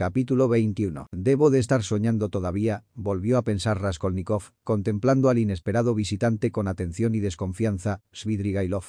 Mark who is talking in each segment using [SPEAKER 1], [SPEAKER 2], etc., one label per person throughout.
[SPEAKER 1] Capítulo 21. Debo de estar soñando todavía, volvió a pensar Raskolnikov, contemplando al inesperado visitante con atención y desconfianza, Svidrigailov.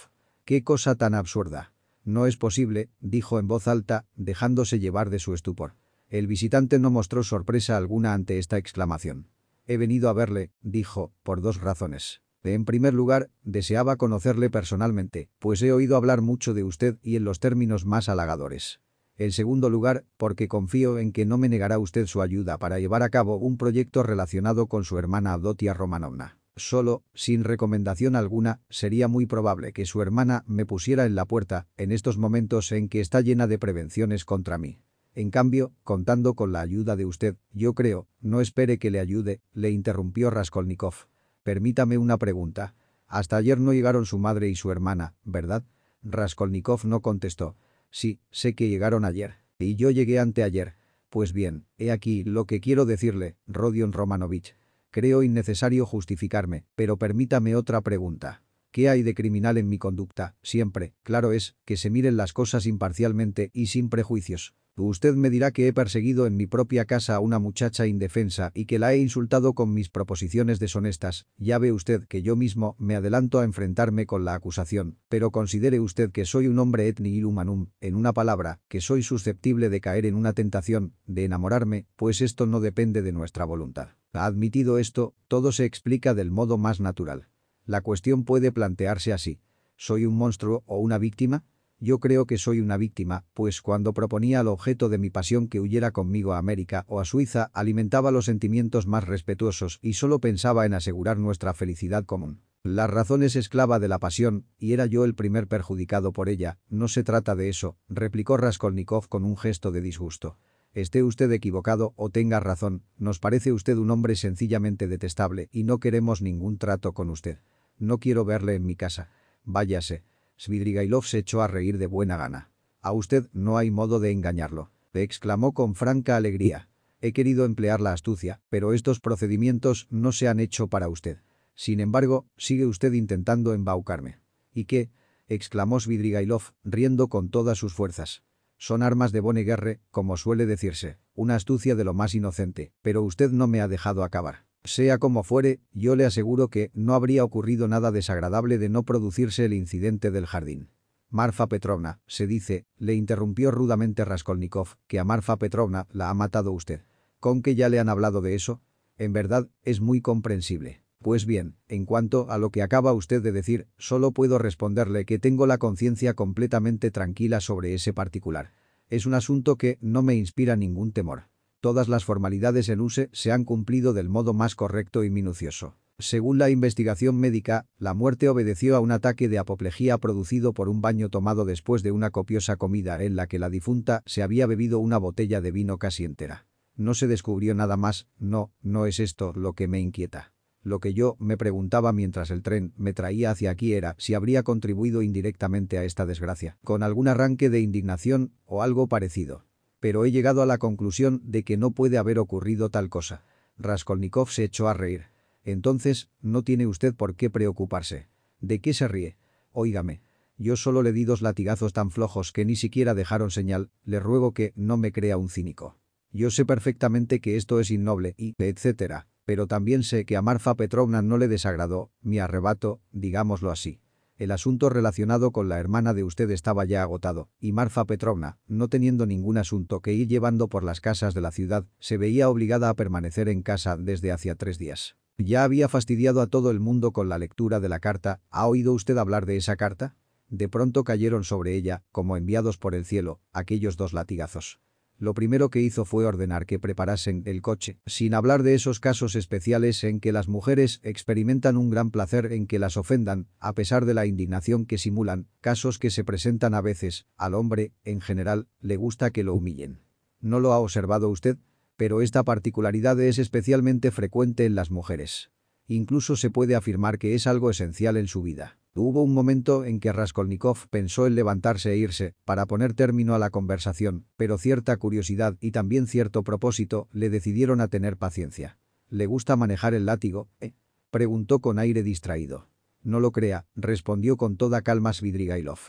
[SPEAKER 1] ¡Qué cosa tan absurda! No es posible, dijo en voz alta, dejándose llevar de su estupor. El visitante no mostró sorpresa alguna ante esta exclamación. He venido a verle, dijo, por dos razones. En primer lugar, deseaba conocerle personalmente, pues he oído hablar mucho de usted y en los términos más halagadores. En segundo lugar, porque confío en que no me negará usted su ayuda para llevar a cabo un proyecto relacionado con su hermana Avdotia Romanovna. Solo, sin recomendación alguna, sería muy probable que su hermana me pusiera en la puerta en estos momentos en que está llena de prevenciones contra mí. En cambio, contando con la ayuda de usted, yo creo, no espere que le ayude, le interrumpió Raskolnikov. Permítame una pregunta. Hasta ayer no llegaron su madre y su hermana, ¿verdad? Raskolnikov no contestó. Sí, sé que llegaron ayer. Y yo llegué anteayer. Pues bien, he aquí lo que quiero decirle, Rodion Romanovich. Creo innecesario justificarme, pero permítame otra pregunta. ¿Qué hay de criminal en mi conducta? Siempre, claro es, que se miren las cosas imparcialmente y sin prejuicios. Usted me dirá que he perseguido en mi propia casa a una muchacha indefensa y que la he insultado con mis proposiciones deshonestas. Ya ve usted que yo mismo me adelanto a enfrentarme con la acusación, pero considere usted que soy un hombre etni humanum, en una palabra, que soy susceptible de caer en una tentación, de enamorarme, pues esto no depende de nuestra voluntad. Admitido esto, todo se explica del modo más natural. La cuestión puede plantearse así. ¿Soy un monstruo o una víctima? Yo creo que soy una víctima, pues cuando proponía al objeto de mi pasión que huyera conmigo a América o a Suiza, alimentaba los sentimientos más respetuosos y solo pensaba en asegurar nuestra felicidad común. La razón es esclava de la pasión, y era yo el primer perjudicado por ella. No se trata de eso, replicó Raskolnikov con un gesto de disgusto. Esté usted equivocado o tenga razón, nos parece usted un hombre sencillamente detestable y no queremos ningún trato con usted. No quiero verle en mi casa. Váyase. Svidrigailov se echó a reír de buena gana. A usted no hay modo de engañarlo. exclamó con franca alegría. He querido emplear la astucia, pero estos procedimientos no se han hecho para usted. Sin embargo, sigue usted intentando embaucarme. ¿Y qué? exclamó Svidrigailov, riendo con todas sus fuerzas. Son armas de bonne guerre, como suele decirse, una astucia de lo más inocente, pero usted no me ha dejado acabar. Sea como fuere, yo le aseguro que no habría ocurrido nada desagradable de no producirse el incidente del jardín. Marfa Petrovna, se dice, le interrumpió rudamente Raskolnikov, que a Marfa Petrovna la ha matado usted. ¿Con que ya le han hablado de eso? En verdad, es muy comprensible. Pues bien, en cuanto a lo que acaba usted de decir, solo puedo responderle que tengo la conciencia completamente tranquila sobre ese particular. Es un asunto que no me inspira ningún temor. Todas las formalidades en USE se han cumplido del modo más correcto y minucioso. Según la investigación médica, la muerte obedeció a un ataque de apoplejía producido por un baño tomado después de una copiosa comida en la que la difunta se había bebido una botella de vino casi entera. No se descubrió nada más, no, no es esto lo que me inquieta. Lo que yo me preguntaba mientras el tren me traía hacia aquí era si habría contribuido indirectamente a esta desgracia, con algún arranque de indignación o algo parecido pero he llegado a la conclusión de que no puede haber ocurrido tal cosa. Raskolnikov se echó a reír. Entonces, no tiene usted por qué preocuparse. ¿De qué se ríe? Óigame. Yo solo le di dos latigazos tan flojos que ni siquiera dejaron señal, le ruego que no me crea un cínico. Yo sé perfectamente que esto es innoble y etcétera, pero también sé que a Marfa Petrovna no le desagradó, mi arrebato, digámoslo así. El asunto relacionado con la hermana de usted estaba ya agotado, y Marfa Petrovna, no teniendo ningún asunto que ir llevando por las casas de la ciudad, se veía obligada a permanecer en casa desde hacía tres días. Ya había fastidiado a todo el mundo con la lectura de la carta. ¿Ha oído usted hablar de esa carta? De pronto cayeron sobre ella, como enviados por el cielo, aquellos dos latigazos. Lo primero que hizo fue ordenar que preparasen el coche, sin hablar de esos casos especiales en que las mujeres experimentan un gran placer en que las ofendan, a pesar de la indignación que simulan, casos que se presentan a veces, al hombre, en general, le gusta que lo humillen. ¿No lo ha observado usted? Pero esta particularidad es especialmente frecuente en las mujeres. Incluso se puede afirmar que es algo esencial en su vida. Hubo un momento en que Raskolnikov pensó en levantarse e irse para poner término a la conversación, pero cierta curiosidad y también cierto propósito le decidieron a tener paciencia. ¿Le gusta manejar el látigo? Eh? Preguntó con aire distraído. No lo crea, respondió con toda calma Svidrigailov.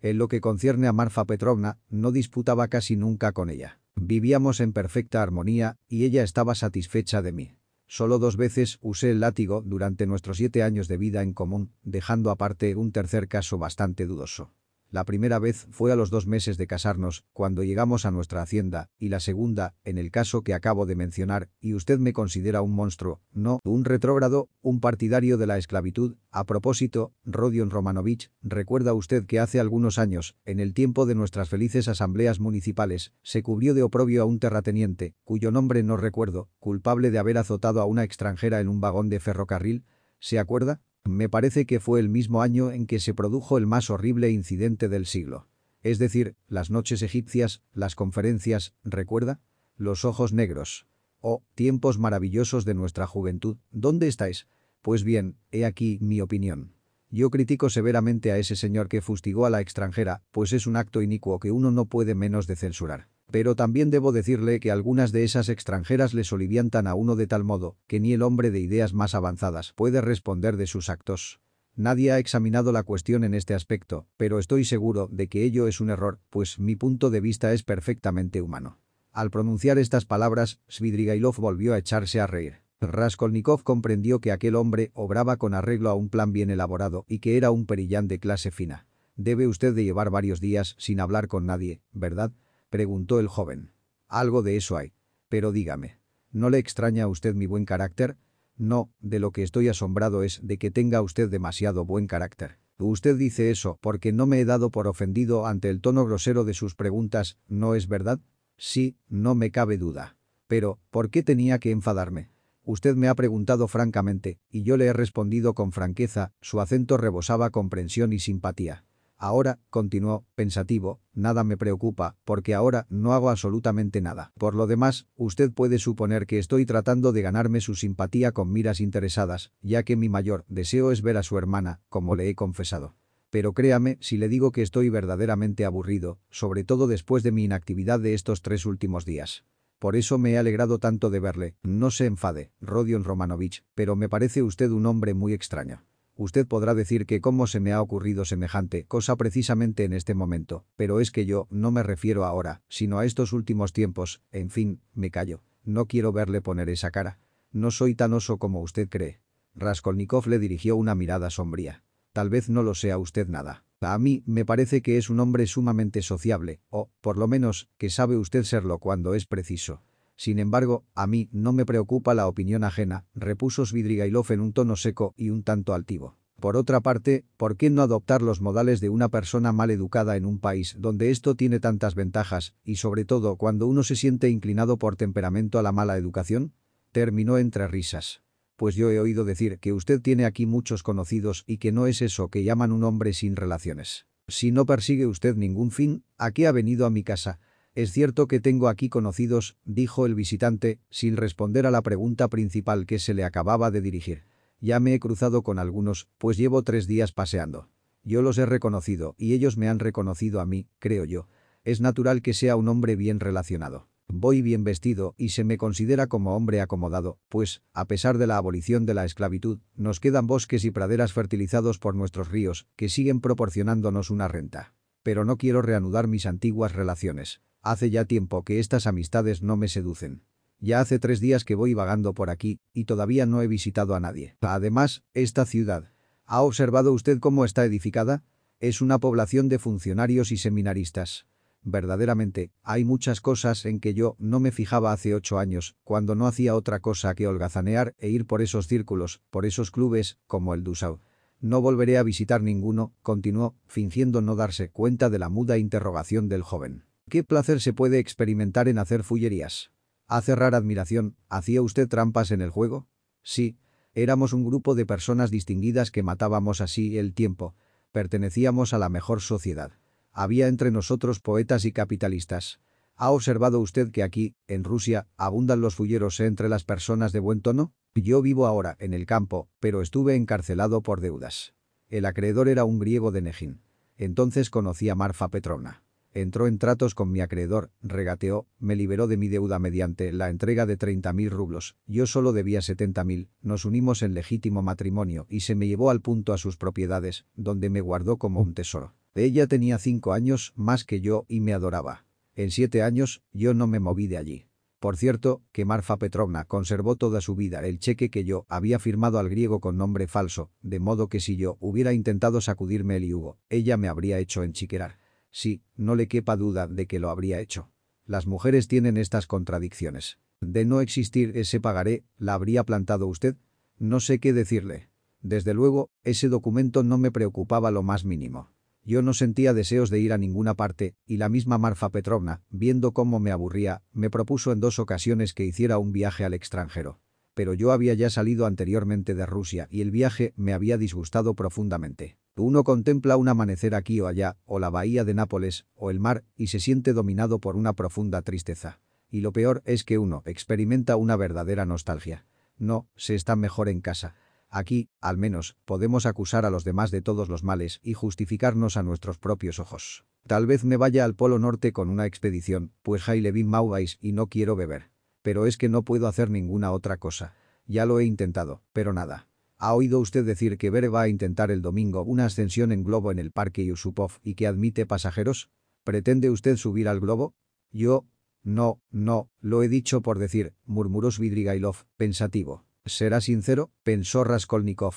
[SPEAKER 1] En lo que concierne a Marfa Petrovna, no disputaba casi nunca con ella. Vivíamos en perfecta armonía y ella estaba satisfecha de mí. Solo dos veces usé el látigo durante nuestros siete años de vida en común, dejando aparte un tercer caso bastante dudoso. La primera vez fue a los dos meses de casarnos, cuando llegamos a nuestra hacienda, y la segunda, en el caso que acabo de mencionar, y usted me considera un monstruo, no, un retrógrado, un partidario de la esclavitud. A propósito, Rodion Romanovich, recuerda usted que hace algunos años, en el tiempo de nuestras felices asambleas municipales, se cubrió de oprobio a un terrateniente, cuyo nombre no recuerdo, culpable de haber azotado a una extranjera en un vagón de ferrocarril, ¿se acuerda? Me parece que fue el mismo año en que se produjo el más horrible incidente del siglo. Es decir, las noches egipcias, las conferencias, ¿recuerda? Los ojos negros. Oh, tiempos maravillosos de nuestra juventud, ¿dónde estáis? Pues bien, he aquí mi opinión. Yo critico severamente a ese señor que fustigó a la extranjera, pues es un acto inicuo que uno no puede menos de censurar. Pero también debo decirle que algunas de esas extranjeras le soliviantan a uno de tal modo que ni el hombre de ideas más avanzadas puede responder de sus actos. Nadie ha examinado la cuestión en este aspecto, pero estoy seguro de que ello es un error, pues mi punto de vista es perfectamente humano. Al pronunciar estas palabras, Svidrigailov volvió a echarse a reír. Raskolnikov comprendió que aquel hombre obraba con arreglo a un plan bien elaborado y que era un perillán de clase fina. Debe usted de llevar varios días sin hablar con nadie, ¿verdad? Preguntó el joven. Algo de eso hay. Pero dígame, ¿no le extraña a usted mi buen carácter? No, de lo que estoy asombrado es de que tenga usted demasiado buen carácter. Usted dice eso porque no me he dado por ofendido ante el tono grosero de sus preguntas, ¿no es verdad? Sí, no me cabe duda. Pero, ¿por qué tenía que enfadarme? Usted me ha preguntado francamente, y yo le he respondido con franqueza, su acento rebosaba comprensión y simpatía. Ahora, continuó, pensativo, nada me preocupa, porque ahora no hago absolutamente nada. Por lo demás, usted puede suponer que estoy tratando de ganarme su simpatía con miras interesadas, ya que mi mayor deseo es ver a su hermana, como le he confesado. Pero créame si le digo que estoy verdaderamente aburrido, sobre todo después de mi inactividad de estos tres últimos días. Por eso me he alegrado tanto de verle. No se enfade, Rodion Romanovich, pero me parece usted un hombre muy extraño. Usted podrá decir que cómo se me ha ocurrido semejante cosa precisamente en este momento, pero es que yo no me refiero ahora, sino a estos últimos tiempos, en fin, me callo. No quiero verle poner esa cara. No soy tan oso como usted cree. Raskolnikov le dirigió una mirada sombría. Tal vez no lo sea usted nada. A mí me parece que es un hombre sumamente sociable, o, por lo menos, que sabe usted serlo cuando es preciso. Sin embargo, a mí no me preocupa la opinión ajena, repuso Svidrigailov en un tono seco y un tanto altivo. Por otra parte, ¿por qué no adoptar los modales de una persona mal educada en un país donde esto tiene tantas ventajas, y sobre todo cuando uno se siente inclinado por temperamento a la mala educación? Terminó entre risas. Pues yo he oído decir que usted tiene aquí muchos conocidos y que no es eso que llaman un hombre sin relaciones. Si no persigue usted ningún fin, ¿a qué ha venido a mi casa? Es cierto que tengo aquí conocidos, dijo el visitante, sin responder a la pregunta principal que se le acababa de dirigir. Ya me he cruzado con algunos, pues llevo tres días paseando. Yo los he reconocido y ellos me han reconocido a mí, creo yo. Es natural que sea un hombre bien relacionado. Voy bien vestido y se me considera como hombre acomodado, pues, a pesar de la abolición de la esclavitud, nos quedan bosques y praderas fertilizados por nuestros ríos, que siguen proporcionándonos una renta. Pero no quiero reanudar mis antiguas relaciones. Hace ya tiempo que estas amistades no me seducen. Ya hace tres días que voy vagando por aquí y todavía no he visitado a nadie. Además, esta ciudad. ¿Ha observado usted cómo está edificada? Es una población de funcionarios y seminaristas. Verdaderamente, hay muchas cosas en que yo no me fijaba hace ocho años, cuando no hacía otra cosa que holgazanear e ir por esos círculos, por esos clubes, como el Dusau. No volveré a visitar ninguno, continuó, fingiendo no darse cuenta de la muda interrogación del joven. ¿Qué placer se puede experimentar en hacer fullerías? Hace rara admiración, ¿hacía usted trampas en el juego? Sí. Éramos un grupo de personas distinguidas que matábamos así el tiempo. Pertenecíamos a la mejor sociedad. Había entre nosotros poetas y capitalistas. ¿Ha observado usted que aquí, en Rusia, abundan los fulleros entre las personas de buen tono? Yo vivo ahora en el campo, pero estuve encarcelado por deudas. El acreedor era un griego de Nejín. Entonces conocí a Marfa Petrovna. Entró en tratos con mi acreedor, regateó, me liberó de mi deuda mediante la entrega de 30.000 rublos. Yo solo debía 70.000, nos unimos en legítimo matrimonio y se me llevó al punto a sus propiedades, donde me guardó como un tesoro. Ella tenía cinco años más que yo y me adoraba. En siete años, yo no me moví de allí. Por cierto, que Marfa Petrovna conservó toda su vida el cheque que yo había firmado al griego con nombre falso, de modo que si yo hubiera intentado sacudirme el yugo, ella me habría hecho enchiquerar. Sí, no le quepa duda de que lo habría hecho. Las mujeres tienen estas contradicciones. De no existir ese pagaré, ¿la habría plantado usted? No sé qué decirle. Desde luego, ese documento no me preocupaba lo más mínimo. Yo no sentía deseos de ir a ninguna parte, y la misma Marfa Petrovna, viendo cómo me aburría, me propuso en dos ocasiones que hiciera un viaje al extranjero. Pero yo había ya salido anteriormente de Rusia y el viaje me había disgustado profundamente. Uno contempla un amanecer aquí o allá, o la bahía de Nápoles, o el mar, y se siente dominado por una profunda tristeza. Y lo peor es que uno experimenta una verdadera nostalgia. No, se está mejor en casa. Aquí, al menos, podemos acusar a los demás de todos los males y justificarnos a nuestros propios ojos. Tal vez me vaya al Polo Norte con una expedición, pues Hailevin Maubais y no quiero beber. Pero es que no puedo hacer ninguna otra cosa. Ya lo he intentado, pero nada. ¿Ha oído usted decir que Bere va a intentar el domingo una ascensión en globo en el parque Yusupov y que admite pasajeros? ¿Pretende usted subir al globo? Yo... No, no, lo he dicho por decir, murmuró Svidrigailov, pensativo. ¿Será sincero? pensó Raskolnikov.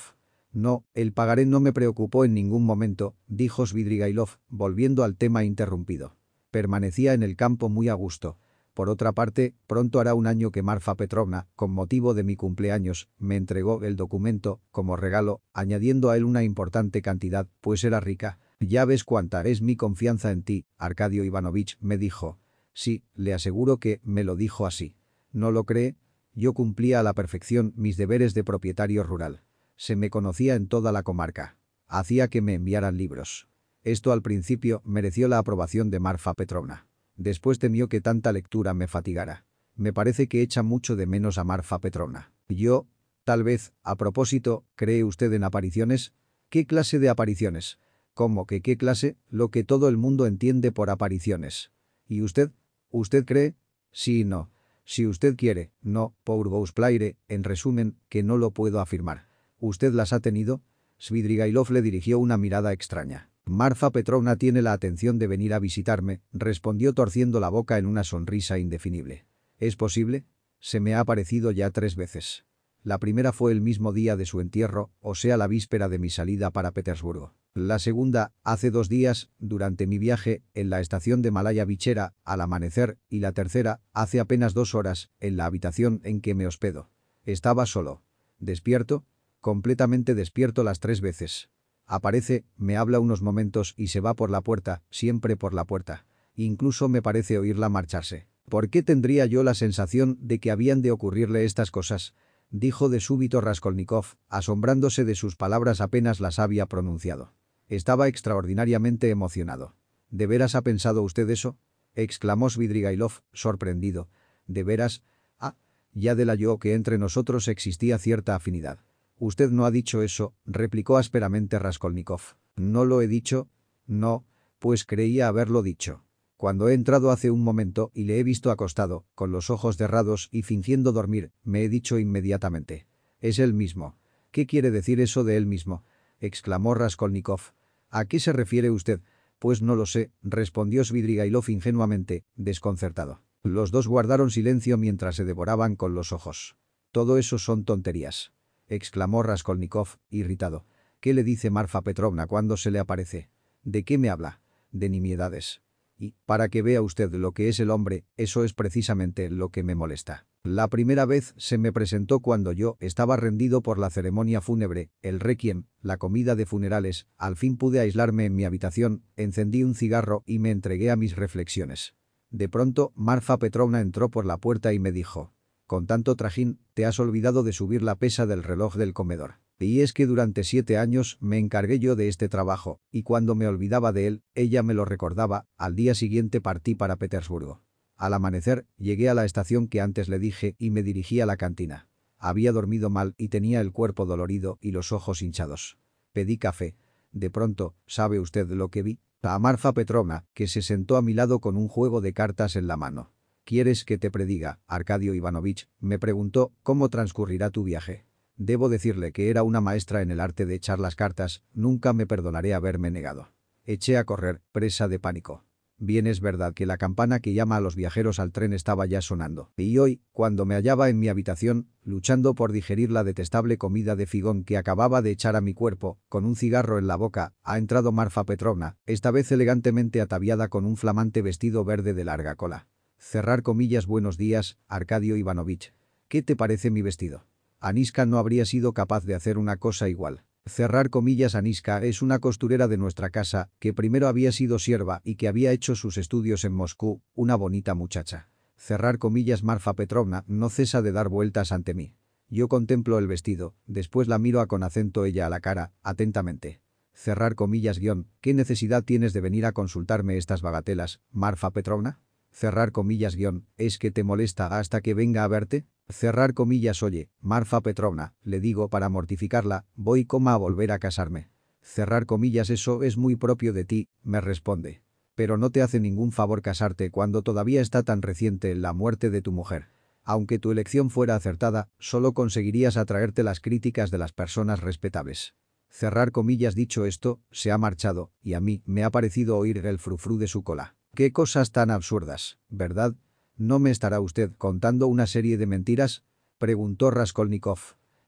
[SPEAKER 1] No, el pagaré no me preocupó en ningún momento, dijo Svidrigailov, volviendo al tema interrumpido. Permanecía en el campo muy a gusto. Por otra parte, pronto hará un año que Marfa Petrovna, con motivo de mi cumpleaños, me entregó el documento, como regalo, añadiendo a él una importante cantidad, pues era rica. Ya ves cuánta es mi confianza en ti, Arcadio Ivanovich, me dijo. Sí, le aseguro que me lo dijo así. ¿No lo cree? Yo cumplía a la perfección mis deberes de propietario rural. Se me conocía en toda la comarca. Hacía que me enviaran libros. Esto al principio mereció la aprobación de Marfa Petrovna. Después temió que tanta lectura me fatigara. Me parece que echa mucho de menos a Marfa Petrovna. Yo, tal vez, a propósito, ¿cree usted en apariciones? ¿Qué clase de apariciones? ¿Cómo que qué clase? Lo que todo el mundo entiende por apariciones. ¿Y usted? ¿Usted cree? Sí y no. Si usted quiere, no, vous plaire, en resumen, que no lo puedo afirmar. ¿Usted las ha tenido? Svidrigailov le dirigió una mirada extraña. Marfa Petrovna tiene la atención de venir a visitarme, respondió torciendo la boca en una sonrisa indefinible. ¿Es posible? Se me ha aparecido ya tres veces. La primera fue el mismo día de su entierro, o sea la víspera de mi salida para Petersburgo. La segunda, hace dos días, durante mi viaje, en la estación de Malaya Bichera, al amanecer, y la tercera, hace apenas dos horas, en la habitación en que me hospedo. Estaba solo. ¿Despierto? Completamente despierto las tres veces. Aparece, me habla unos momentos y se va por la puerta, siempre por la puerta. Incluso me parece oírla marcharse. ¿Por qué tendría yo la sensación de que habían de ocurrirle estas cosas? dijo de súbito Raskolnikov, asombrándose de sus palabras apenas las había pronunciado. Estaba extraordinariamente emocionado. ¿De veras ha pensado usted eso? exclamó Svidrigailov, sorprendido. ¿De veras? Ah, ya de la yo que entre nosotros existía cierta afinidad. Usted no ha dicho eso, replicó ásperamente Raskolnikov. ¿No lo he dicho? No, pues creía haberlo dicho. Cuando he entrado hace un momento y le he visto acostado, con los ojos cerrados y fingiendo dormir, me he dicho inmediatamente. Es él mismo. ¿Qué quiere decir eso de él mismo? exclamó Raskolnikov. ¿A qué se refiere usted? Pues no lo sé, respondió Svidrigailov ingenuamente, desconcertado. Los dos guardaron silencio mientras se devoraban con los ojos. Todo eso son tonterías. Exclamó Raskolnikov, irritado. ¿Qué le dice Marfa Petrovna cuando se le aparece? ¿De qué me habla? De nimiedades. Y, para que vea usted lo que es el hombre, eso es precisamente lo que me molesta. La primera vez se me presentó cuando yo estaba rendido por la ceremonia fúnebre, el requiem, la comida de funerales, al fin pude aislarme en mi habitación, encendí un cigarro y me entregué a mis reflexiones. De pronto, Marfa Petrovna entró por la puerta y me dijo, «Con tanto trajín, te has olvidado de subir la pesa del reloj del comedor». Y es que durante siete años me encargué yo de este trabajo, y cuando me olvidaba de él, ella me lo recordaba, al día siguiente partí para Petersburgo. Al amanecer, llegué a la estación que antes le dije y me dirigí a la cantina. Había dormido mal y tenía el cuerpo dolorido y los ojos hinchados. Pedí café. De pronto, ¿sabe usted lo que vi? A Marfa Petrovna, que se sentó a mi lado con un juego de cartas en la mano. ¿Quieres que te prediga, Arcadio Ivanovich? Me preguntó, ¿cómo transcurrirá tu viaje? Debo decirle que era una maestra en el arte de echar las cartas, nunca me perdonaré haberme negado. Eché a correr, presa de pánico. Bien es verdad que la campana que llama a los viajeros al tren estaba ya sonando. Y hoy, cuando me hallaba en mi habitación, luchando por digerir la detestable comida de figón que acababa de echar a mi cuerpo, con un cigarro en la boca, ha entrado Marfa Petrovna, esta vez elegantemente ataviada con un flamante vestido verde de larga cola. Cerrar comillas buenos días, Arcadio Ivanovich. ¿Qué te parece mi vestido? Aniska no habría sido capaz de hacer una cosa igual. Cerrar comillas Aniska es una costurera de nuestra casa, que primero había sido sierva y que había hecho sus estudios en Moscú, una bonita muchacha. Cerrar comillas Marfa Petrovna no cesa de dar vueltas ante mí. Yo contemplo el vestido, después la miro a con acento ella a la cara, atentamente. Cerrar comillas guion, ¿qué necesidad tienes de venir a consultarme estas bagatelas, Marfa Petrovna? Cerrar comillas guion, ¿es que te molesta hasta que venga a verte? Cerrar comillas oye, Marfa Petrovna, le digo para mortificarla, voy coma a volver a casarme. Cerrar comillas eso es muy propio de ti, me responde. Pero no te hace ningún favor casarte cuando todavía está tan reciente la muerte de tu mujer. Aunque tu elección fuera acertada, solo conseguirías atraerte las críticas de las personas respetables. Cerrar comillas dicho esto, se ha marchado, y a mí me ha parecido oír el frufru de su cola. Qué cosas tan absurdas, ¿verdad? ¿No me estará usted contando una serie de mentiras? Preguntó Raskolnikov.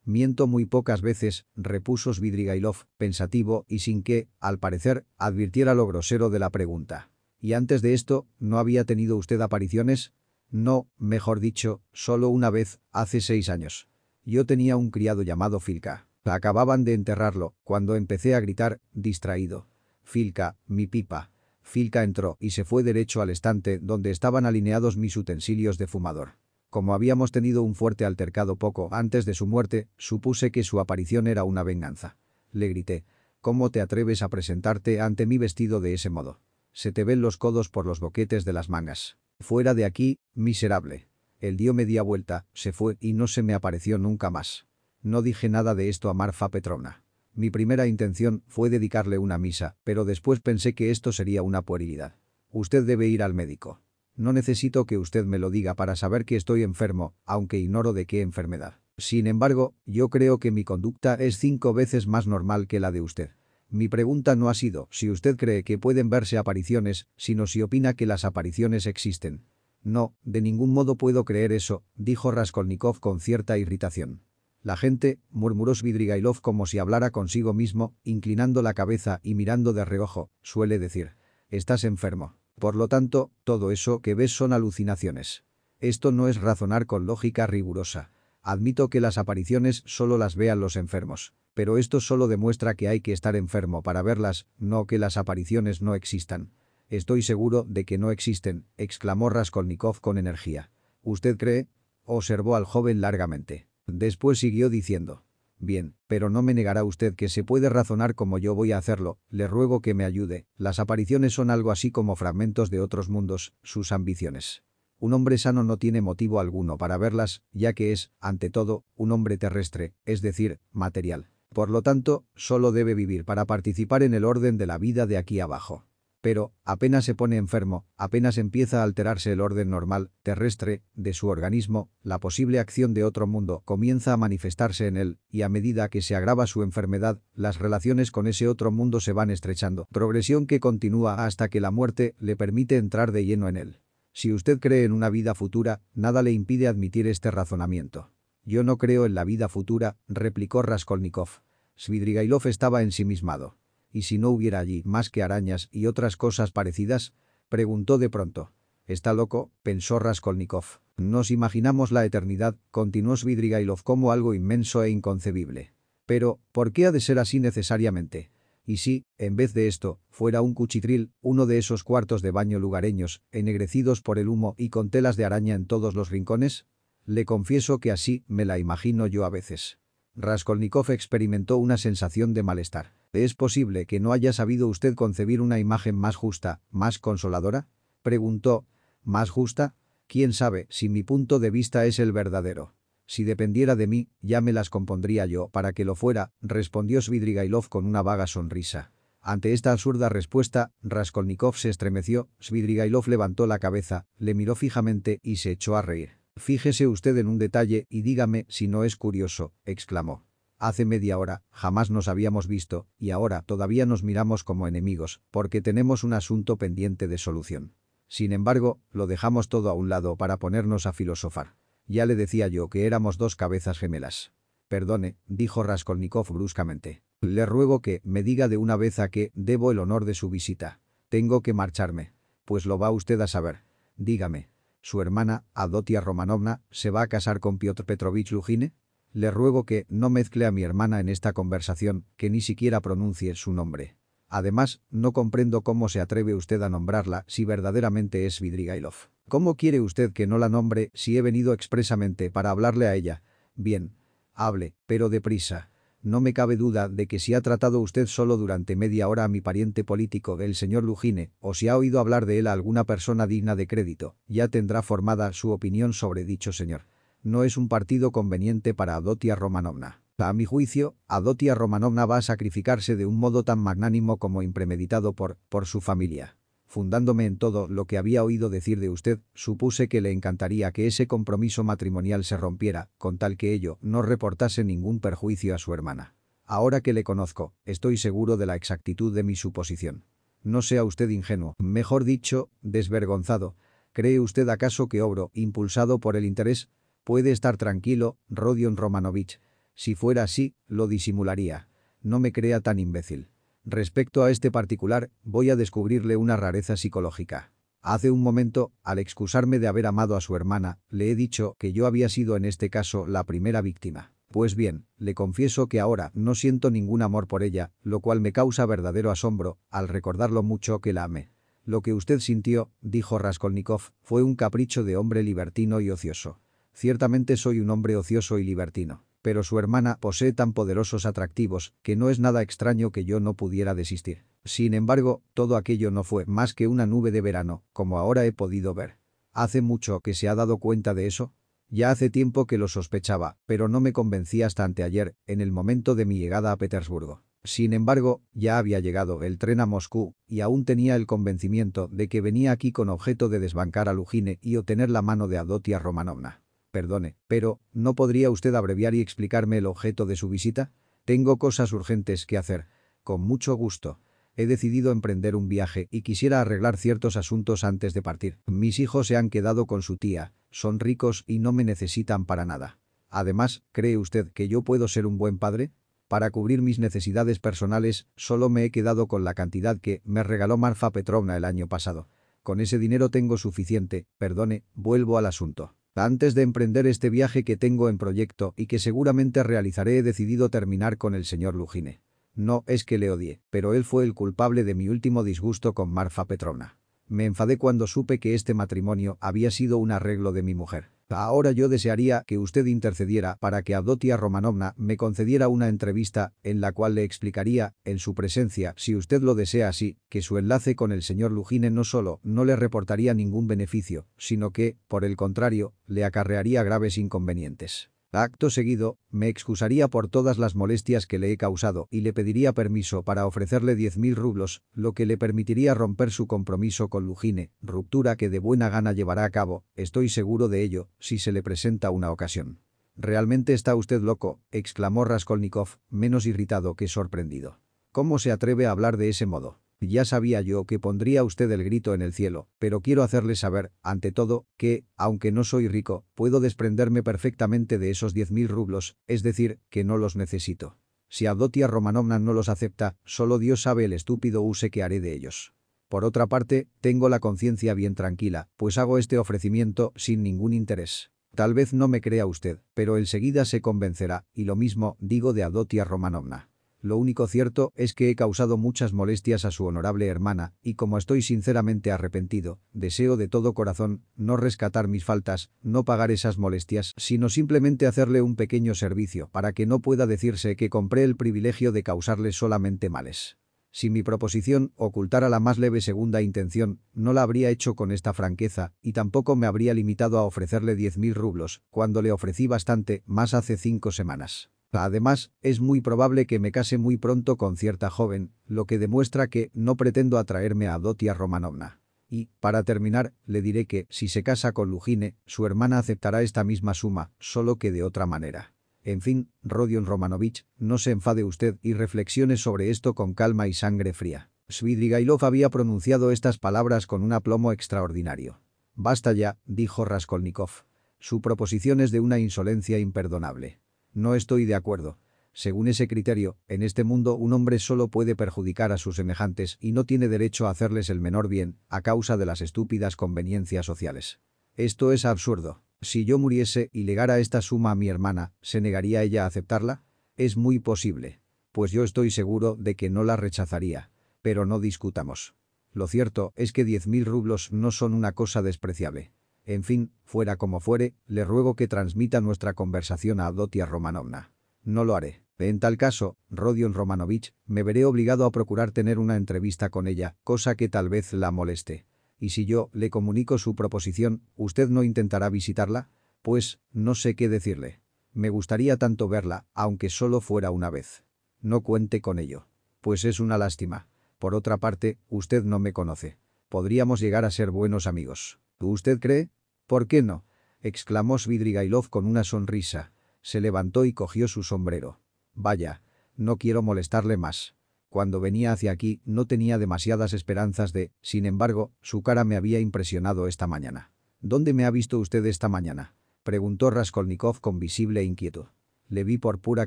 [SPEAKER 1] Miento muy pocas veces, repuso Svidrigailov, pensativo y sin que, al parecer, advirtiera lo grosero de la pregunta. ¿Y antes de esto, no había tenido usted apariciones? No, mejor dicho, solo una vez, hace seis años. Yo tenía un criado llamado Filka. Acababan de enterrarlo, cuando empecé a gritar, distraído. Filka, mi pipa. Filka entró y se fue derecho al estante donde estaban alineados mis utensilios de fumador. Como habíamos tenido un fuerte altercado poco antes de su muerte, supuse que su aparición era una venganza. Le grité. ¿Cómo te atreves a presentarte ante mí vestido de ese modo? Se te ven los codos por los boquetes de las mangas. Fuera de aquí, miserable. Él dio media vuelta, se fue y no se me apareció nunca más. No dije nada de esto a Marfa Petrovna. Mi primera intención fue dedicarle una misa, pero después pensé que esto sería una puerilidad. Usted debe ir al médico. No necesito que usted me lo diga para saber que estoy enfermo, aunque ignoro de qué enfermedad. Sin embargo, yo creo que mi conducta es cinco veces más normal que la de usted. Mi pregunta no ha sido si usted cree que pueden verse apariciones, sino si opina que las apariciones existen. No, de ningún modo puedo creer eso, dijo Raskolnikov con cierta irritación. La gente, murmuró Svidrigailov como si hablara consigo mismo, inclinando la cabeza y mirando de reojo, suele decir. Estás enfermo. Por lo tanto, todo eso que ves son alucinaciones. Esto no es razonar con lógica rigurosa. Admito que las apariciones solo las vean los enfermos. Pero esto solo demuestra que hay que estar enfermo para verlas, no que las apariciones no existan. Estoy seguro de que no existen, exclamó Raskolnikov con energía. ¿Usted cree? Observó al joven largamente. Después siguió diciendo. Bien, pero no me negará usted que se puede razonar como yo voy a hacerlo, le ruego que me ayude, las apariciones son algo así como fragmentos de otros mundos, sus ambiciones. Un hombre sano no tiene motivo alguno para verlas, ya que es, ante todo, un hombre terrestre, es decir, material. Por lo tanto, solo debe vivir para participar en el orden de la vida de aquí abajo. Pero, apenas se pone enfermo, apenas empieza a alterarse el orden normal, terrestre, de su organismo, la posible acción de otro mundo comienza a manifestarse en él, y a medida que se agrava su enfermedad, las relaciones con ese otro mundo se van estrechando, progresión que continúa hasta que la muerte le permite entrar de lleno en él. Si usted cree en una vida futura, nada le impide admitir este razonamiento. Yo no creo en la vida futura, replicó Raskolnikov. Svidrigailov estaba ensimismado. ¿Y si no hubiera allí más que arañas y otras cosas parecidas? Preguntó de pronto. Está loco, pensó Raskolnikov. Nos imaginamos la eternidad, continuó Svidrigailov como algo inmenso e inconcebible. Pero, ¿por qué ha de ser así necesariamente? Y si, en vez de esto, fuera un cuchitril, uno de esos cuartos de baño lugareños, ennegrecidos por el humo y con telas de araña en todos los rincones? Le confieso que así me la imagino yo a veces. Raskolnikov experimentó una sensación de malestar. ¿Es posible que no haya sabido usted concebir una imagen más justa, más consoladora? Preguntó. ¿Más justa? ¿Quién sabe si mi punto de vista es el verdadero? Si dependiera de mí, ya me las compondría yo para que lo fuera, respondió Svidrigailov con una vaga sonrisa. Ante esta absurda respuesta, Raskolnikov se estremeció, Svidrigailov levantó la cabeza, le miró fijamente y se echó a reír. Fíjese usted en un detalle y dígame si no es curioso, exclamó. Hace media hora, jamás nos habíamos visto, y ahora todavía nos miramos como enemigos, porque tenemos un asunto pendiente de solución. Sin embargo, lo dejamos todo a un lado para ponernos a filosofar. Ya le decía yo que éramos dos cabezas gemelas. Perdone, dijo Raskolnikov bruscamente. Le ruego que me diga de una vez a qué debo el honor de su visita. Tengo que marcharme. Pues lo va usted a saber. Dígame. ¿Su hermana, Adotia Romanovna, se va a casar con Piotr Petrovich Lujine? Le ruego que no mezcle a mi hermana en esta conversación, que ni siquiera pronuncie su nombre. Además, no comprendo cómo se atreve usted a nombrarla si verdaderamente es Vidrigailov. ¿Cómo quiere usted que no la nombre si he venido expresamente para hablarle a ella? Bien. Hable, pero deprisa. No me cabe duda de que si ha tratado usted solo durante media hora a mi pariente político, el señor Lujine, o si ha oído hablar de él a alguna persona digna de crédito, ya tendrá formada su opinión sobre dicho señor no es un partido conveniente para Adotia Romanovna. A mi juicio, Adotia Romanovna va a sacrificarse de un modo tan magnánimo como impremeditado por, por su familia. Fundándome en todo lo que había oído decir de usted, supuse que le encantaría que ese compromiso matrimonial se rompiera, con tal que ello no reportase ningún perjuicio a su hermana. Ahora que le conozco, estoy seguro de la exactitud de mi suposición. No sea usted ingenuo, mejor dicho, desvergonzado. ¿Cree usted acaso que obro, impulsado por el interés, Puede estar tranquilo, Rodion Romanovich. Si fuera así, lo disimularía. No me crea tan imbécil. Respecto a este particular, voy a descubrirle una rareza psicológica. Hace un momento, al excusarme de haber amado a su hermana, le he dicho que yo había sido en este caso la primera víctima. Pues bien, le confieso que ahora no siento ningún amor por ella, lo cual me causa verdadero asombro, al recordar lo mucho que la amé. Lo que usted sintió, dijo Raskolnikov, fue un capricho de hombre libertino y ocioso. Ciertamente soy un hombre ocioso y libertino, pero su hermana posee tan poderosos atractivos que no es nada extraño que yo no pudiera desistir. Sin embargo, todo aquello no fue más que una nube de verano, como ahora he podido ver. ¿Hace mucho que se ha dado cuenta de eso? Ya hace tiempo que lo sospechaba, pero no me convencí hasta anteayer, en el momento de mi llegada a Petersburgo. Sin embargo, ya había llegado el tren a Moscú y aún tenía el convencimiento de que venía aquí con objeto de desbancar a Lujine y obtener la mano de Adotia Romanovna. Perdone, pero, ¿no podría usted abreviar y explicarme el objeto de su visita? Tengo cosas urgentes que hacer. Con mucho gusto. He decidido emprender un viaje y quisiera arreglar ciertos asuntos antes de partir. Mis hijos se han quedado con su tía, son ricos y no me necesitan para nada. Además, ¿cree usted que yo puedo ser un buen padre? Para cubrir mis necesidades personales, solo me he quedado con la cantidad que me regaló Marfa Petrovna el año pasado. Con ese dinero tengo suficiente, perdone, vuelvo al asunto. Antes de emprender este viaje que tengo en proyecto y que seguramente realizaré he decidido terminar con el señor Lujine. No es que le odie, pero él fue el culpable de mi último disgusto con Marfa Petrovna. Me enfadé cuando supe que este matrimonio había sido un arreglo de mi mujer. Ahora yo desearía que usted intercediera para que Adotia Romanovna me concediera una entrevista en la cual le explicaría, en su presencia, si usted lo desea así, que su enlace con el señor Lujine no solo no le reportaría ningún beneficio, sino que, por el contrario, le acarrearía graves inconvenientes. Acto seguido, me excusaría por todas las molestias que le he causado y le pediría permiso para ofrecerle 10.000 rublos, lo que le permitiría romper su compromiso con Lujine, ruptura que de buena gana llevará a cabo, estoy seguro de ello, si se le presenta una ocasión. «Realmente está usted loco», exclamó Raskolnikov, menos irritado que sorprendido. «¿Cómo se atreve a hablar de ese modo?» Ya sabía yo que pondría usted el grito en el cielo, pero quiero hacerle saber, ante todo, que, aunque no soy rico, puedo desprenderme perfectamente de esos diez mil rublos, es decir, que no los necesito. Si Adotia Romanovna no los acepta, solo Dios sabe el estúpido use que haré de ellos. Por otra parte, tengo la conciencia bien tranquila, pues hago este ofrecimiento sin ningún interés. Tal vez no me crea usted, pero enseguida se convencerá, y lo mismo digo de Adotia Romanovna. Lo único cierto es que he causado muchas molestias a su honorable hermana, y como estoy sinceramente arrepentido, deseo de todo corazón no rescatar mis faltas, no pagar esas molestias, sino simplemente hacerle un pequeño servicio para que no pueda decirse que compré el privilegio de causarle solamente males. Si mi proposición ocultara la más leve segunda intención, no la habría hecho con esta franqueza, y tampoco me habría limitado a ofrecerle diez mil rublos, cuando le ofrecí bastante, más hace cinco semanas. Además, es muy probable que me case muy pronto con cierta joven, lo que demuestra que no pretendo atraerme a Dotia Romanovna. Y, para terminar, le diré que, si se casa con Lujine, su hermana aceptará esta misma suma, solo que de otra manera. En fin, Rodion Romanovich, no se enfade usted y reflexione sobre esto con calma y sangre fría. Svidrigailov había pronunciado estas palabras con un aplomo extraordinario. Basta ya, dijo Raskolnikov. Su proposición es de una insolencia imperdonable. No estoy de acuerdo. Según ese criterio, en este mundo un hombre solo puede perjudicar a sus semejantes y no tiene derecho a hacerles el menor bien, a causa de las estúpidas conveniencias sociales. Esto es absurdo. Si yo muriese y legara esta suma a mi hermana, ¿se negaría ella a aceptarla? Es muy posible. Pues yo estoy seguro de que no la rechazaría. Pero no discutamos. Lo cierto es que diez mil rublos no son una cosa despreciable. En fin, fuera como fuere, le ruego que transmita nuestra conversación a Adotia Romanovna. No lo haré. En tal caso, Rodion Romanovich, me veré obligado a procurar tener una entrevista con ella, cosa que tal vez la moleste. Y si yo le comunico su proposición, ¿usted no intentará visitarla? Pues, no sé qué decirle. Me gustaría tanto verla, aunque solo fuera una vez. No cuente con ello. Pues es una lástima. Por otra parte, usted no me conoce. Podríamos llegar a ser buenos amigos. ¿Usted cree? ¿Por qué no? exclamó Svidrigailov con una sonrisa. Se levantó y cogió su sombrero. Vaya, no quiero molestarle más. Cuando venía hacia aquí no tenía demasiadas esperanzas de, sin embargo, su cara me había impresionado esta mañana. ¿Dónde me ha visto usted esta mañana? Preguntó Raskolnikov con visible inquietud. Le vi por pura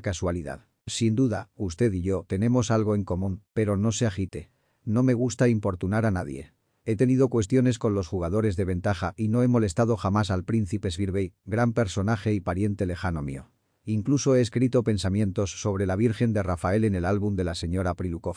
[SPEAKER 1] casualidad. Sin duda, usted y yo tenemos algo en común, pero no se agite. No me gusta importunar a nadie. He tenido cuestiones con los jugadores de ventaja y no he molestado jamás al príncipe Svirbey, gran personaje y pariente lejano mío. Incluso he escrito pensamientos sobre la Virgen de Rafael en el álbum de la señora Prilukov.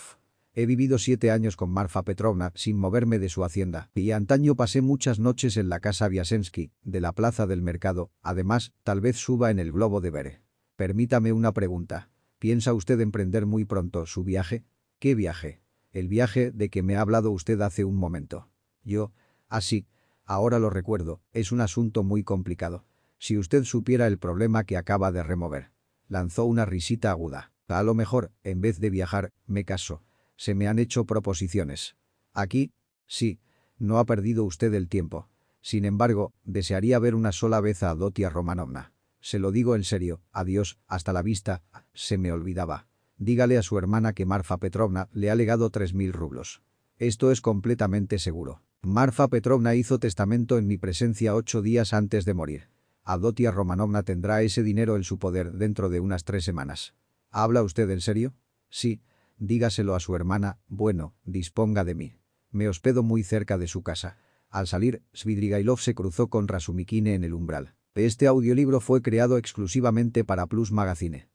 [SPEAKER 1] He vivido siete años con Marfa Petrovna sin moverme de su hacienda y antaño pasé muchas noches en la casa Viasensky, de la plaza del mercado, además, tal vez suba en el globo de Bere. Permítame una pregunta. ¿Piensa usted emprender muy pronto su viaje? ¿Qué viaje? El viaje de que me ha hablado usted hace un momento. Yo, así, ah, ahora lo recuerdo, es un asunto muy complicado. Si usted supiera el problema que acaba de remover. Lanzó una risita aguda. A lo mejor, en vez de viajar, me caso. Se me han hecho proposiciones. Aquí, sí, no ha perdido usted el tiempo. Sin embargo, desearía ver una sola vez a Dotia Romanovna. Se lo digo en serio, adiós, hasta la vista, se me olvidaba. Dígale a su hermana que Marfa Petrovna le ha legado tres mil rublos. Esto es completamente seguro. Marfa Petrovna hizo testamento en mi presencia ocho días antes de morir. Adotia Romanovna tendrá ese dinero en su poder dentro de unas tres semanas. ¿Habla usted en serio? Sí. Dígaselo a su hermana, bueno, disponga de mí. Me hospedo muy cerca de su casa. Al salir, Svidrigailov se cruzó con Rasumikine en el umbral. Este audiolibro fue creado exclusivamente para Plus Magazine.